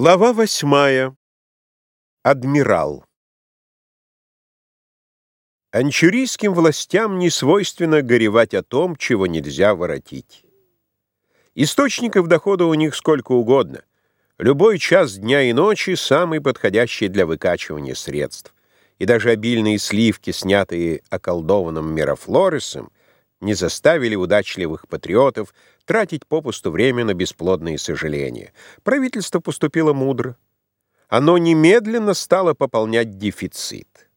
Глава восьмая. Адмирал. Анчурийским властям не свойственно горевать о том, чего нельзя воротить. Источников дохода у них сколько угодно. Любой час дня и ночи самый подходящий для выкачивания средств. И даже обильные сливки, снятые околдованным Мерафлоресом, не заставили удачливых патриотов тратить попусту время на бесплодные сожаления. Правительство поступило мудро. Оно немедленно стало пополнять дефицит.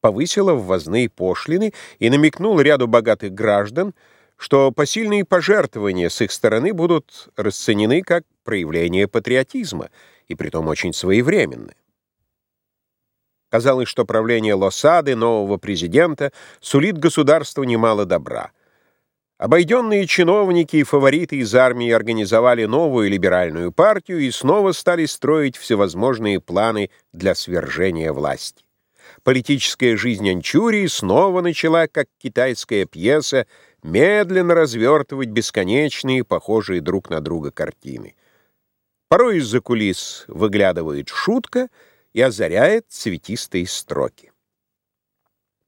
Повысило ввозные пошлины и намекнул ряду богатых граждан, что посильные пожертвования с их стороны будут расценены как проявление патриотизма, и притом очень своевременны. Казалось, что правление Лосады, нового президента, сулит государству немало добра. Обойденные чиновники и фавориты из армии организовали новую либеральную партию и снова стали строить всевозможные планы для свержения власти. Политическая жизнь Анчурии снова начала, как китайская пьеса, медленно развертывать бесконечные, похожие друг на друга картины. Порой из-за кулис выглядывает шутка — и озаряет цветистые строки.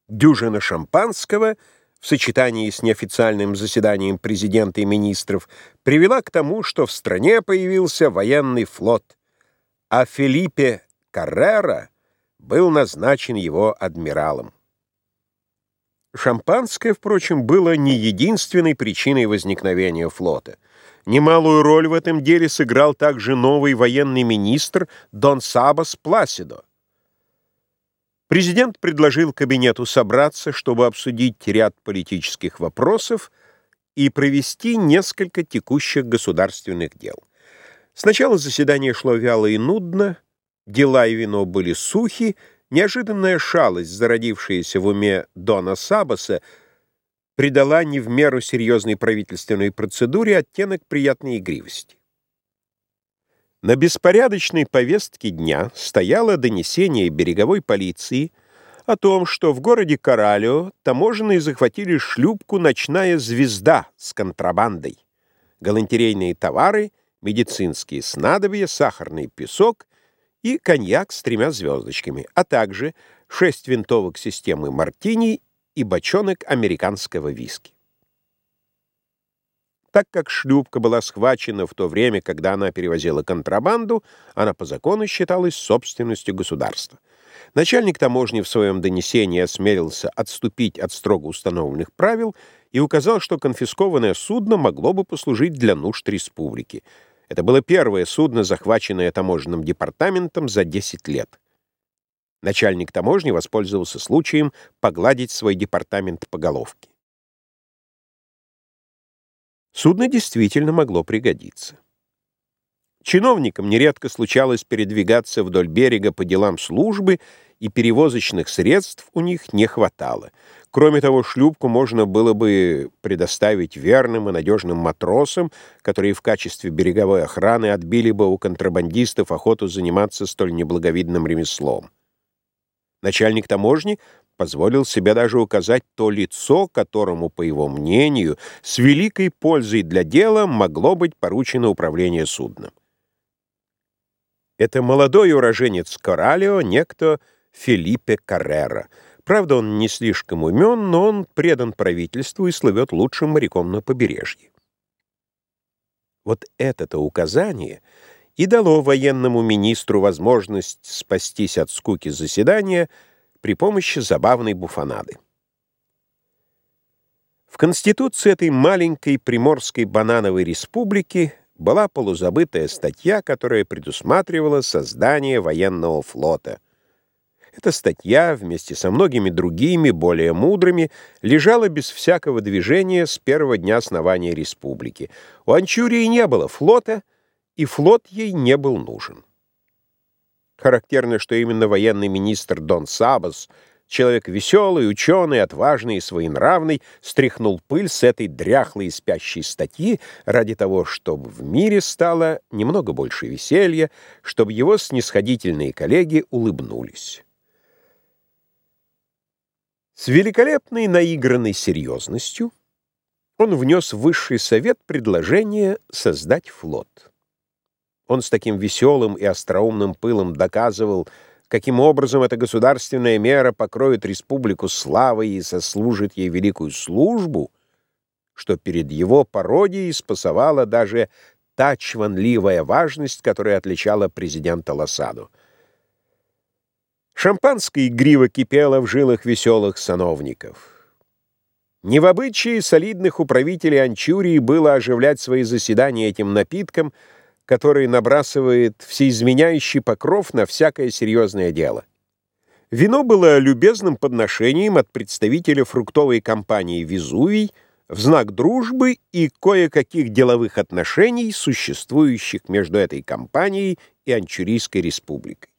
Дюжина шампанского в сочетании с неофициальным заседанием президента и министров привела к тому, что в стране появился военный флот, а Филиппе Каррера был назначен его адмиралом. Шампанское, впрочем, было не единственной причиной возникновения флота — Немалую роль в этом деле сыграл также новый военный министр Дон Сабас Пласидо. Президент предложил кабинету собраться, чтобы обсудить ряд политических вопросов и провести несколько текущих государственных дел. Сначала заседание шло вяло и нудно, дела и вино были сухи, неожиданная шалость, зародившаяся в уме Дона Сабаса, придала не в меру серьезной правительственной процедуре оттенок приятной игривости. На беспорядочной повестке дня стояло донесение береговой полиции о том, что в городе Коралио таможенные захватили шлюпку «Ночная звезда» с контрабандой, галантерейные товары, медицинские снадобья, сахарный песок и коньяк с тремя звездочками, а также шесть винтовок системы «Мартини» и бочонок американского виски. Так как шлюпка была схвачена в то время, когда она перевозила контрабанду, она по закону считалась собственностью государства. Начальник таможни в своем донесении осмелился отступить от строго установленных правил и указал, что конфискованное судно могло бы послужить для нужд республики. Это было первое судно, захваченное таможенным департаментом за 10 лет. Начальник таможни воспользовался случаем погладить свой департамент по головке. Судно действительно могло пригодиться. Чиновникам нередко случалось передвигаться вдоль берега по делам службы, и перевозочных средств у них не хватало. Кроме того, шлюпку можно было бы предоставить верным и надежным матросам, которые в качестве береговой охраны отбили бы у контрабандистов охоту заниматься столь неблаговидным ремеслом. Начальник таможни позволил себе даже указать то лицо, которому, по его мнению, с великой пользой для дела могло быть поручено управление судном. Это молодой уроженец Коралио, некто Филиппе Каррера. Правда, он не слишком умен, но он предан правительству и слывет лучшим моряком на побережье. Вот это-то указание — и дало военному министру возможность спастись от скуки заседания при помощи забавной буфонады. В Конституции этой маленькой приморской банановой республики была полузабытая статья, которая предусматривала создание военного флота. Эта статья, вместе со многими другими, более мудрыми, лежала без всякого движения с первого дня основания республики. У Анчурии не было флота — и флот ей не был нужен. Характерно, что именно военный министр Дон Сабас, человек веселый, ученый, отважный и своенравный, стряхнул пыль с этой дряхлой и спящей статьи ради того, чтобы в мире стало немного больше веселья, чтобы его снисходительные коллеги улыбнулись. С великолепной наигранной серьезностью он внес в высший совет предложение создать флот. Он с таким веселым и остроумным пылом доказывал, каким образом эта государственная мера покроет республику славой и сослужит ей великую службу, что перед его пародией спасовала даже та чванливая важность, которая отличала президента Лосаду. Шампанское игриво кипело в жилах веселых сановников. Не в обычае солидных управителей Анчурии было оживлять свои заседания этим напитком, который набрасывает всеизменяющий покров на всякое серьезное дело. Вино было любезным подношением от представителя фруктовой компании «Везувий», в знак дружбы и кое-каких деловых отношений, существующих между этой компанией и Анчурийской республикой.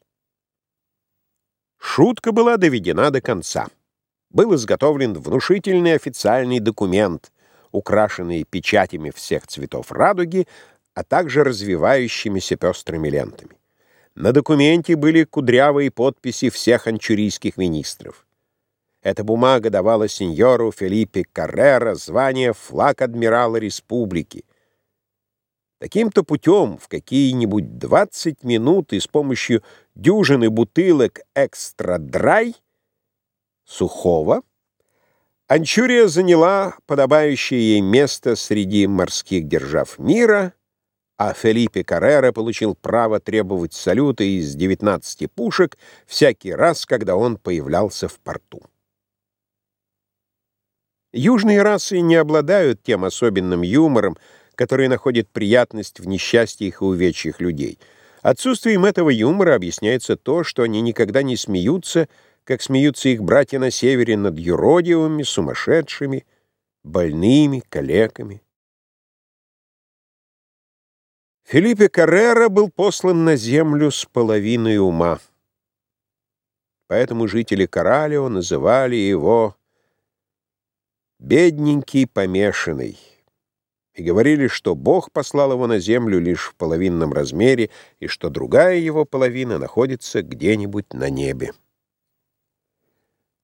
Шутка была доведена до конца. Был изготовлен внушительный официальный документ, украшенный печатями всех цветов радуги, а также развивающимися пестрыми лентами. На документе были кудрявые подписи всех анчурийских министров. Эта бумага давала сеньору Филиппе Каррера звание флаг адмирала республики. Таким-то путем в какие-нибудь 20 минут и с помощью дюжины бутылок экстра-драй сухого Анчурия заняла подобающее ей место среди морских держав мира, а Фелипе Каррера получил право требовать салюта из 19 пушек всякий раз, когда он появлялся в порту. Южные расы не обладают тем особенным юмором, который находит приятность в несчастьях и увечьях людей. Отсутствием этого юмора объясняется то, что они никогда не смеются, как смеются их братья на севере над юродивыми, сумасшедшими, больными, калеками. Филиппе Каррера был послан на землю с половиной ума. Поэтому жители Коралио называли его бедненький помешанный, и говорили, что Бог послал его на землю лишь в половинном размере, и что другая его половина находится где-нибудь на небе.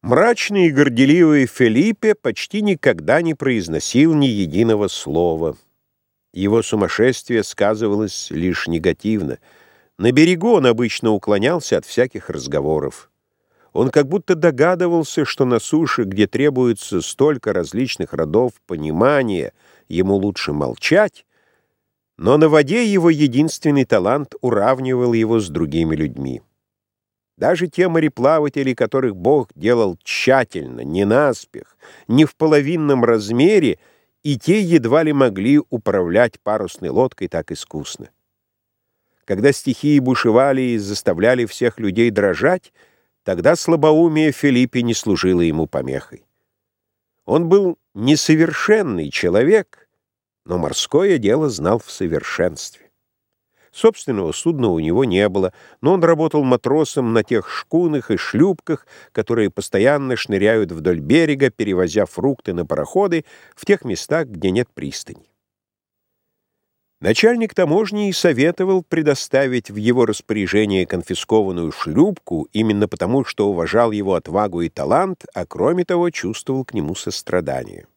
Мрачный и горделивый Фелипе почти никогда не произносил ни единого слова. Его сумасшествие сказывалось лишь негативно. На берегу он обычно уклонялся от всяких разговоров. Он как будто догадывался, что на суше, где требуется столько различных родов понимания, ему лучше молчать, но на воде его единственный талант уравнивал его с другими людьми. Даже те мореплаватели, которых Бог делал тщательно, не наспех, не в половинном размере, и те едва ли могли управлять парусной лодкой так искусно. Когда стихии бушевали и заставляли всех людей дрожать, Тогда слабоумие Филиппе не служило ему помехой. Он был несовершенный человек, но морское дело знал в совершенстве. Собственного судна у него не было, но он работал матросом на тех шкунах и шлюпках, которые постоянно шныряют вдоль берега, перевозя фрукты на пароходы в тех местах, где нет пристани. Начальник таможни советовал предоставить в его распоряжение конфискованную шлюпку именно потому, что уважал его отвагу и талант, а кроме того чувствовал к нему сострадание.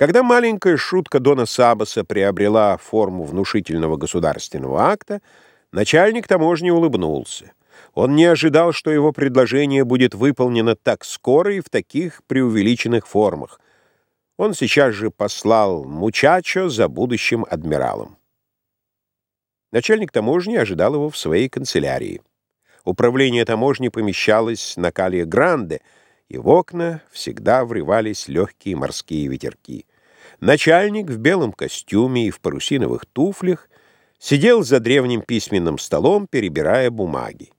Когда маленькая шутка Дона Сабаса приобрела форму внушительного государственного акта, начальник таможни улыбнулся. Он не ожидал, что его предложение будет выполнено так скоро и в таких преувеличенных формах — он сейчас же послал Мучачо за будущим адмиралом. Начальник таможни ожидал его в своей канцелярии. Управление таможни помещалось на Кале Гранде, и в окна всегда врывались легкие морские ветерки. Начальник в белом костюме и в парусиновых туфлях сидел за древним письменным столом, перебирая бумаги.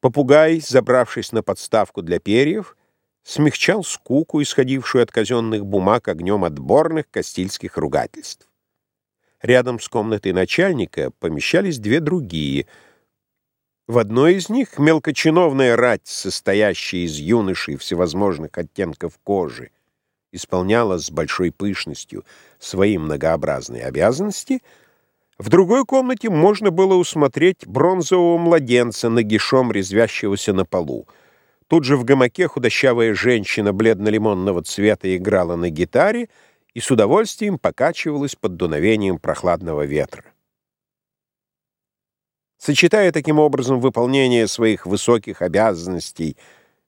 Попугай, забравшись на подставку для перьев, смягчал скуку, исходившую от казенных бумаг огнем отборных кастильских ругательств. Рядом с комнатой начальника помещались две другие. В одной из них мелкочиновная рать, состоящая из юношей всевозможных оттенков кожи, исполняла с большой пышностью свои многообразные обязанности, в другой комнате можно было усмотреть бронзового младенца, нагишом резвящегося на полу — Тут же в гамаке худощавая женщина бледно-лимонного цвета играла на гитаре, и с удовольствием покачивалась под дуновением прохладного ветра. Сочетая таким образом выполнение своих высоких обязанностей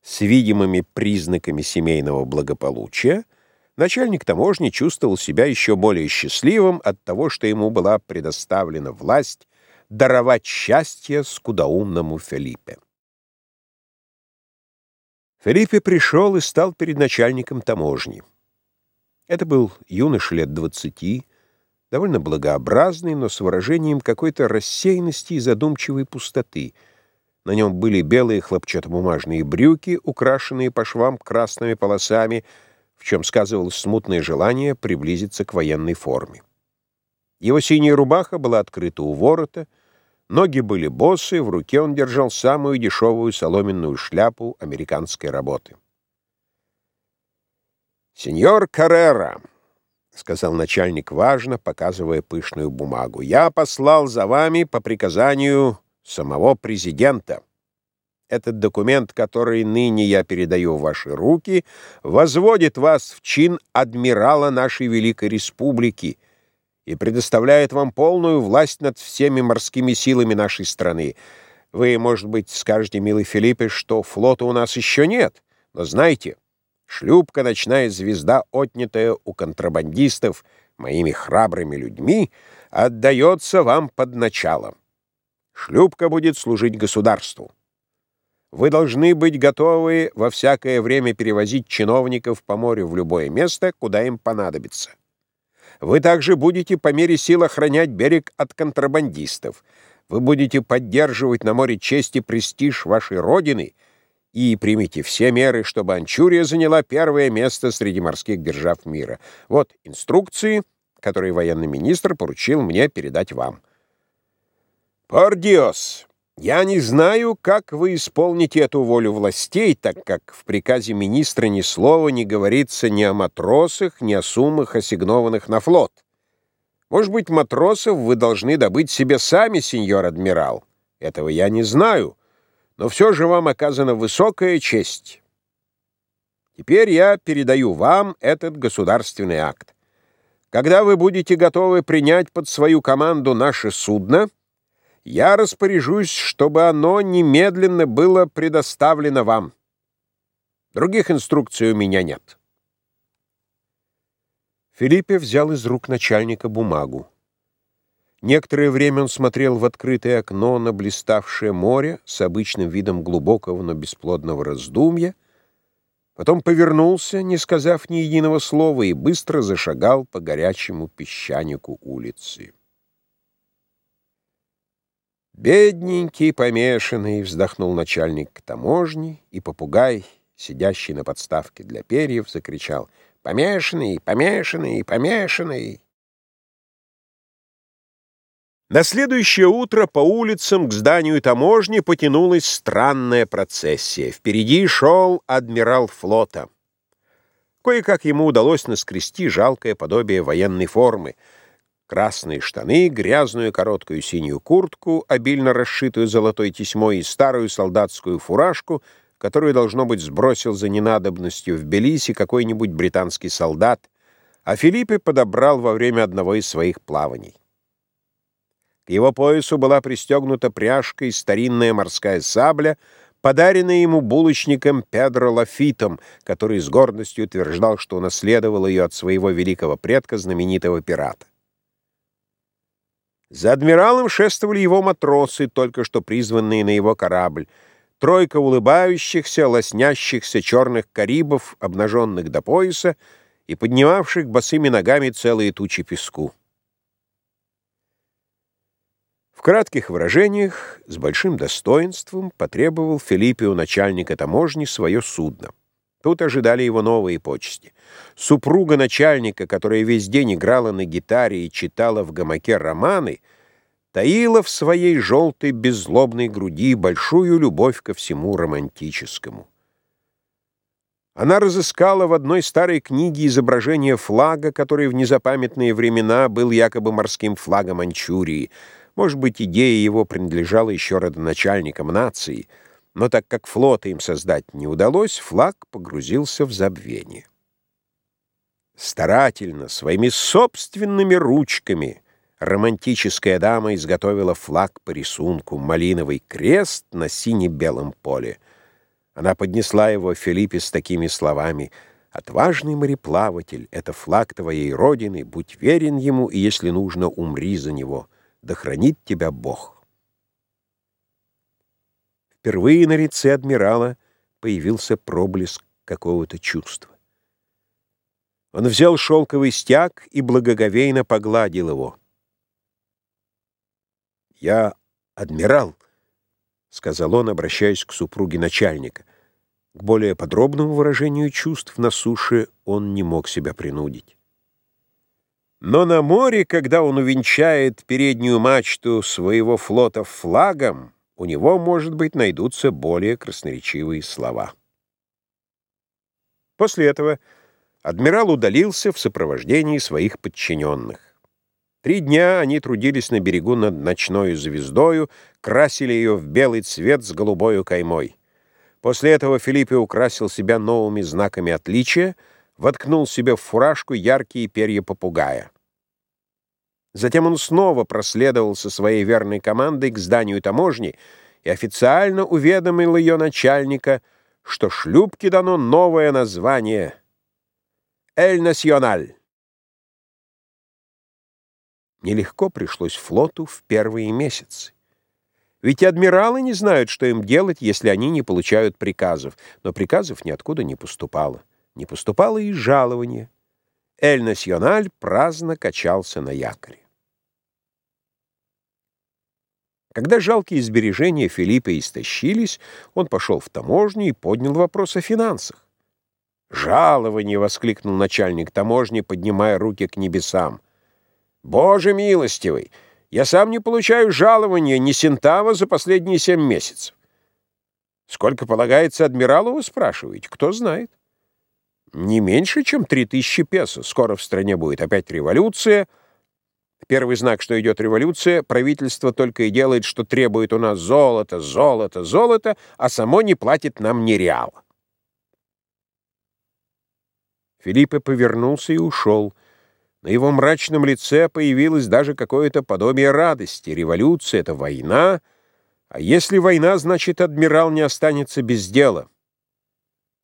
с видимыми признаками семейного благополучия, начальник таможни чувствовал себя еще более счастливым от того, что ему была предоставлена власть даровать счастье скудоумному Филиппе. Филиппе пришел и стал перед начальником таможни. Это был юноша лет двадцати, довольно благообразный, но с выражением какой-то рассеянности и задумчивой пустоты. На нем были белые хлопчатобумажные брюки, украшенные по швам красными полосами, в чем сказывалось смутное желание приблизиться к военной форме. Его синяя рубаха была открыта у ворота, ноги были босы, в руке он держал самую дешевую соломенную шляпу американской работы. «Сеньор Каррера», — сказал начальник важно, показывая пышную бумагу, — «я послал за вами по приказанию самого президента. Этот документ, который ныне я передаю в ваши руки, возводит вас в чин адмирала нашей Великой Республики и предоставляет вам полную власть над всеми морскими силами нашей страны. Вы, может быть, скажете, милый Филиппе, что флота у нас еще нет, но знайте, Шлюпка «Ночная звезда», отнятая у контрабандистов моими храбрыми людьми, отдается вам под началом. Шлюпка будет служить государству. Вы должны быть готовы во всякое время перевозить чиновников по морю в любое место, куда им понадобится. Вы также будете по мере сил охранять берег от контрабандистов. Вы будете поддерживать на море честь и престиж вашей родины — и примите все меры, чтобы Анчурия заняла первое место среди морских держав мира. Вот инструкции, которые военный министр поручил мне передать вам. Пардиос, я не знаю, как вы исполните эту волю властей, так как в приказе министра ни слова не говорится ни о матросах, ни о суммах, ассигнованных на флот. Может быть, матросов вы должны добыть себе сами, сеньор адмирал? Этого я не знаю но все же вам оказана высокая честь. Теперь я передаю вам этот государственный акт. Когда вы будете готовы принять под свою команду наше судно, я распоряжусь, чтобы оно немедленно было предоставлено вам. Других инструкций у меня нет. Филиппе взял из рук начальника бумагу. Некоторое время он смотрел в открытое окно на блиставшее море с обычным видом глубокого, но бесплодного раздумья, потом повернулся, не сказав ни единого слова, и быстро зашагал по горячему песчанику улицы. «Бедненький помешанный!» — вздохнул начальник таможни, и попугай, сидящий на подставке для перьев, закричал «Помешанный! Помешанный! Помешанный!» На следующее утро по улицам к зданию таможни потянулась странная процессия. Впереди шел адмирал флота. Кое-как ему удалось наскрести жалкое подобие военной формы. Красные штаны, грязную короткую синюю куртку, обильно расшитую золотой тесьмой, и старую солдатскую фуражку, которую, должно быть, сбросил за ненадобностью в Белисе какой-нибудь британский солдат, а Филиппе подобрал во время одного из своих плаваний. К его поясу была пристегнута пряжкой старинная морская сабля, подаренная ему булочником Педро Лафитом, который с гордостью утверждал, что унаследовал ее от своего великого предка, знаменитого пирата. За адмиралом шествовали его матросы, только что призванные на его корабль, тройка улыбающихся, лоснящихся черных карибов, обнаженных до пояса и поднимавших босыми ногами целые тучи песку. В кратких выражениях, с большим достоинством, потребовал Филиппе у начальника таможни свое судно. Тут ожидали его новые почести. Супруга начальника, которая весь день играла на гитаре и читала в гамаке романы, таила в своей желтой беззлобной груди большую любовь ко всему романтическому. Она разыскала в одной старой книге изображение флага, который в незапамятные времена был якобы морским флагом Манчурии — может быть, идея его принадлежала еще родоначальникам нации, но так как флота им создать не удалось, флаг погрузился в забвение. Старательно, своими собственными ручками романтическая дама изготовила флаг по рисунку, малиновый крест на сине-белом поле. Она поднесла его Филиппе с такими словами «Отважный мореплаватель, это флаг твоей родины, будь верен ему, и, если нужно, умри за него, да хранит тебя Бог». Впервые на лице адмирала появился проблеск какого-то чувства. Он взял шелковый стяг и благоговейно погладил его. «Я адмирал», — сказал он, обращаясь к супруге начальника. К более подробному выражению чувств на суше он не мог себя принудить. Но на море, когда он увенчает переднюю мачту своего флота флагом, у него, может быть, найдутся более красноречивые слова. После этого адмирал удалился в сопровождении своих подчиненных. Три дня они трудились на берегу над ночной звездою, красили ее в белый цвет с голубою каймой. После этого Филиппе украсил себя новыми знаками отличия, воткнул себе в фуражку яркие перья попугая. Затем он снова проследовал со своей верной командой к зданию таможни и официально уведомил ее начальника, что шлюпке дано новое название — «Эль Националь». Нелегко пришлось флоту в первые месяцы. Ведь адмиралы не знают, что им делать, если они не получают приказов. Но приказов ниоткуда не поступало. Не поступало и жалование. Эль Националь праздно качался на якоре. Когда жалкие сбережения Филиппа истощились, он пошел в таможню и поднял вопрос о финансах. «Жалование!» — воскликнул начальник таможни, поднимая руки к небесам. «Боже милостивый! Я сам не получаю жалования ни сентава за последние семь месяцев. Сколько полагается адмиралу, вы спрашиваете? Кто знает? Не меньше, чем три тысячи песо. Скоро в стране будет опять революция. Первый знак, что идет революция, правительство только и делает, что требует у нас золото, золото, золото, а само не платит нам ни реала. Филиппе повернулся и ушел. На его мрачном лице появилось даже какое-то подобие радости. Революция — это война, а если война, значит, адмирал не останется без дела.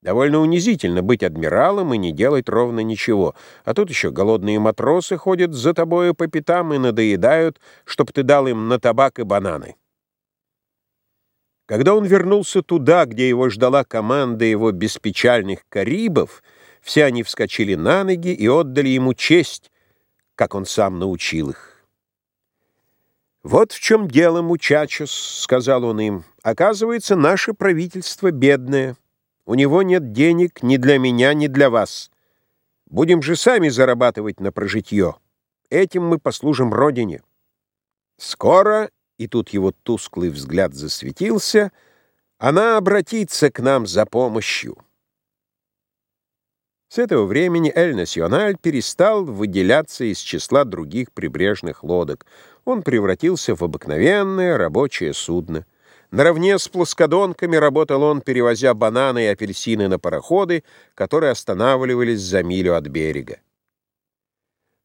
Довольно унизительно быть адмиралом и не делать ровно ничего. А тут еще голодные матросы ходят за тобою по пятам и надоедают, чтоб ты дал им на табак и бананы. Когда он вернулся туда, где его ждала команда его беспечальных карибов — все они вскочили на ноги и отдали ему честь, как он сам научил их. «Вот в чем дело, мучачос», — сказал он им. «Оказывается, наше правительство бедное. У него нет денег ни для меня, ни для вас. Будем же сами зарабатывать на прожитье. Этим мы послужим Родине. Скоро, и тут его тусклый взгляд засветился, она обратится к нам за помощью». С этого времени «Эль Националь» перестал выделяться из числа других прибрежных лодок. Он превратился в обыкновенное рабочее судно. Наравне с плоскодонками работал он, перевозя бананы и апельсины на пароходы, которые останавливались за милю от берега.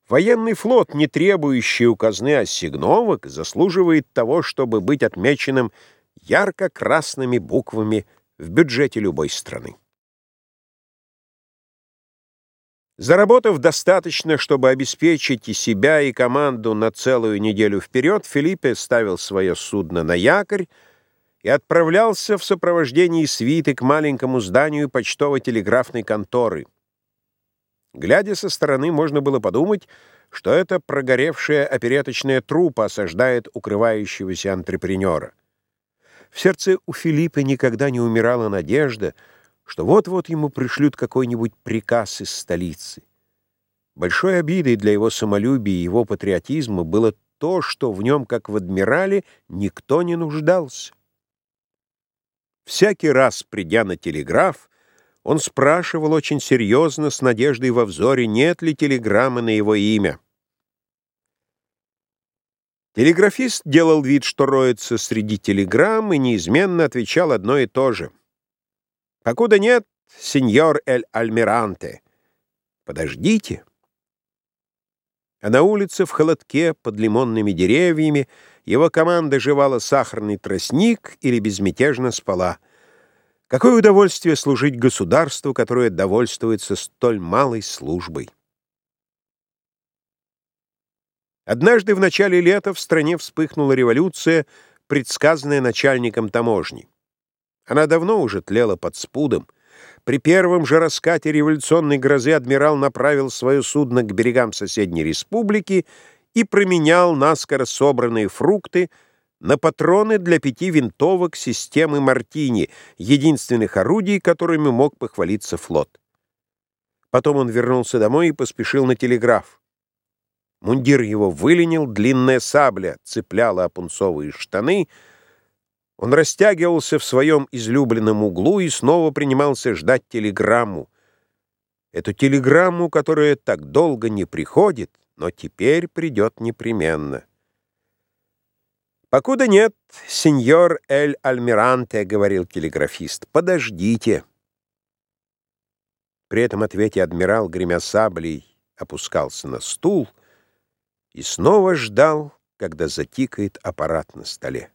Военный флот, не требующий у казны ассигновок, заслуживает того, чтобы быть отмеченным ярко-красными буквами в бюджете любой страны. Заработав достаточно, чтобы обеспечить и себя, и команду на целую неделю вперед, Филиппе ставил свое судно на якорь и отправлялся в сопровождении свиты к маленькому зданию почтово-телеграфной конторы. Глядя со стороны, можно было подумать, что это прогоревшая опереточная трупа осаждает укрывающегося антрепренера. В сердце у Филиппа никогда не умирала надежда — что вот-вот ему пришлют какой-нибудь приказ из столицы. Большой обидой для его самолюбия и его патриотизма было то, что в нем, как в адмирале, никто не нуждался. Всякий раз, придя на телеграф, он спрашивал очень серьезно, с надеждой во взоре, нет ли телеграммы на его имя. Телеграфист делал вид, что роется среди телеграмм, и неизменно отвечал одно и то же — Покуда нет, сеньор Эль Альмиранте. Подождите. А на улице в холодке под лимонными деревьями его команда жевала сахарный тростник или безмятежно спала. Какое удовольствие служить государству, которое довольствуется столь малой службой. Однажды в начале лета в стране вспыхнула революция, предсказанная начальником таможни. Она давно уже тлела под спудом. При первом же раскате революционной грозы адмирал направил свое судно к берегам соседней республики и променял наскоро собранные фрукты на патроны для пяти винтовок системы «Мартини», единственных орудий, которыми мог похвалиться флот. Потом он вернулся домой и поспешил на телеграф. Мундир его выленил, длинная сабля цепляла опунцовые штаны — он растягивался в своем излюбленном углу и снова принимался ждать телеграмму. Эту телеграмму, которая так долго не приходит, но теперь придет непременно. «Покуда нет, сеньор Эль Альмиранте», — говорил телеграфист, — «подождите». При этом ответе адмирал, гремя саблей, опускался на стул и снова ждал, когда затикает аппарат на столе.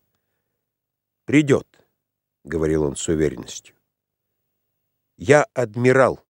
«Придет», — говорил он с уверенностью. «Я адмирал».